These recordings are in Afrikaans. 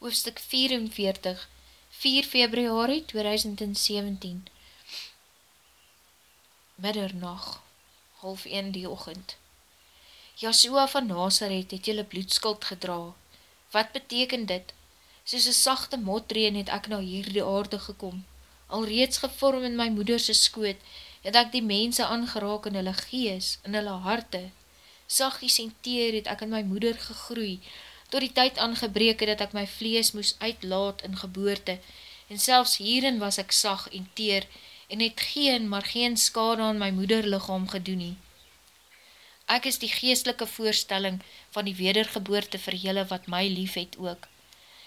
hoofstuk 44, 4 februari 2017 Middernacht, half 1 die ochend Joshua van Nazareth het jylle bloedskuld gedra. Wat beteken dit? Soos een sachte motreen het ek na hier die aarde gekom. Al reeds gevorm in my moederse skoot, het ek die mense aangeraak in hulle gees, in hulle harte. Sagies en teer het ek in my moeder gegroei, tot die tyd aangebreke dat ek my vlees moes uitlaat in geboorte, en selfs hierin was ek sag en teer, en het geen, maar geen skade aan my moederlichaam gedoen nie. Ek is die geestelike voorstelling van die wedergeboorte vir jylle wat my lief het ook.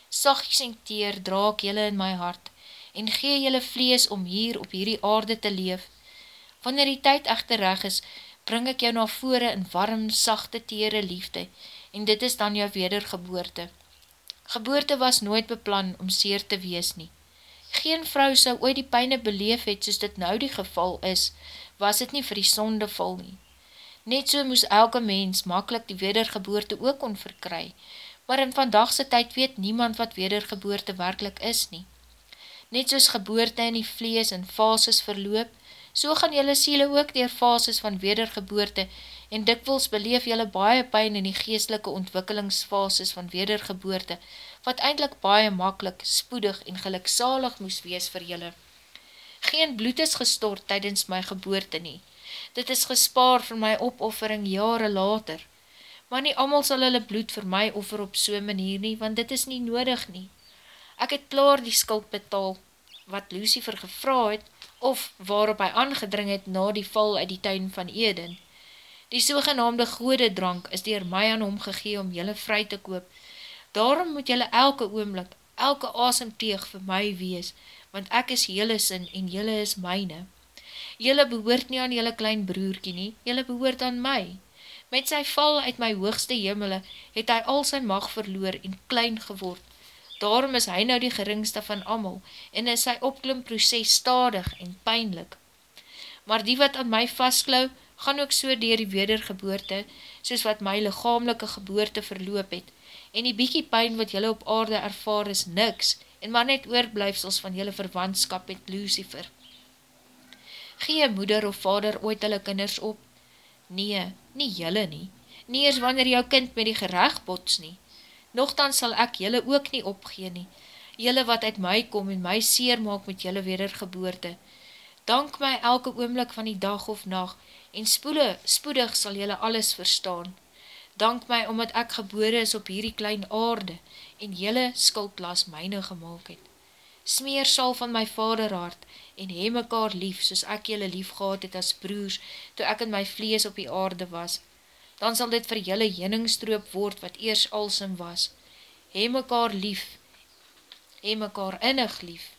Sagies en teer draak jylle in my hart, en gee jylle vlees om hier op hierdie aarde te leef. Wanneer die tyd echter reg is, bring ek jou na vore in warm, sachte, tere liefde, en dit is dan jou wedergeboorte. Geboorte was nooit beplan om seer te wees nie. Geen vrou sou ooit die pijne beleef het soos dit nou die geval is, was het nie vir die sonde vol nie. Net so moes elke mens makkelijk die wedergeboorte ook kon verkry, maar in vandagse tyd weet niemand wat wedergeboorte werkelijk is nie. Net soos geboorte in die vlees en fases verloop, so gaan jylle siele ook dier fases van wedergeboorte en dikwels beleef jylle baie pijn in die geestelike ontwikkelingsfases van wedergeboorte, wat eindelijk baie makkelijk, spoedig en geluksalig moes wees vir jylle. Geen bloed is gestort tydens my geboorte nie. Dit is gespaar vir my opoffering jare later. Maar nie amal sal hulle bloed vir my offer op so'n manier nie, want dit is nie nodig nie. Ek het klaar die skuld betaal, wat Lucifer gevra het, of waarop hy aangedring het na die val uit die tuin van Eden. Die sogenaamde gode drank is dier my aan hom gegee om jylle vry te koop. Daarom moet jylle elke oomlik, elke asemteeg vir my wees, want ek is jylle sin en jylle is myne. Jylle behoort nie aan jylle klein broerkie nie, jylle behoort aan my. Met sy val uit my hoogste jimmele het hy al sy mag verloor en klein geword. Daarom is hy nou die geringste van amal en is sy opklimproces stadig en pijnlik. Maar die wat aan my vastklauw, gaan ook so dier die wedergeboorte, soos wat my lichamelike geboorte verloop het, en die biekie pijn wat jylle op aarde ervaar is niks, en maar net oorblijfsels van jylle verwantskap met Lucifer. Gee moeder of vader ooit hulle kinders op? Nee, nie jylle nie. Nie eers wanneer jou kind met die gerecht bots nie. Nogthans sal ek jylle ook nie opgee nie. Jylle wat uit my kom en my seer maak met jylle wedergeboorte. Dank my elke oomlik van die dag of nacht, en spoele, spoedig sal jylle alles verstaan. Dank my omdat ek gebore is op hierdie klein aarde en jylle skuldlas myne gemaakt het. Smeer sal van my vaderhart en hee mekaar lief soos ek jylle lief gehad het as broers toe ek in my vlees op die aarde was. Dan sal dit vir jylle jeningstroop word wat eers alsem was. Hee mekaar lief, hee mekaar innig lief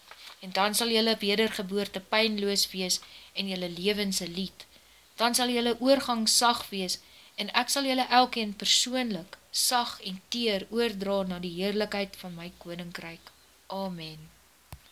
en dan sal jylle wedergeboorte pijnloos wees en jylle levense lied dan sal jylle oorgang sag wees, en ek sal jylle elkeen persoonlik, sag en teer oordra na die heerlijkheid van my koninkryk. Amen.